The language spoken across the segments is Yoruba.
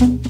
thank you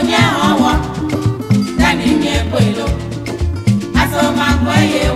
onye ọwọ dani mi ekpo elo asọ ma gbọ ye o.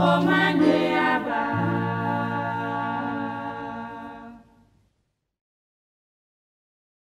Oh, my.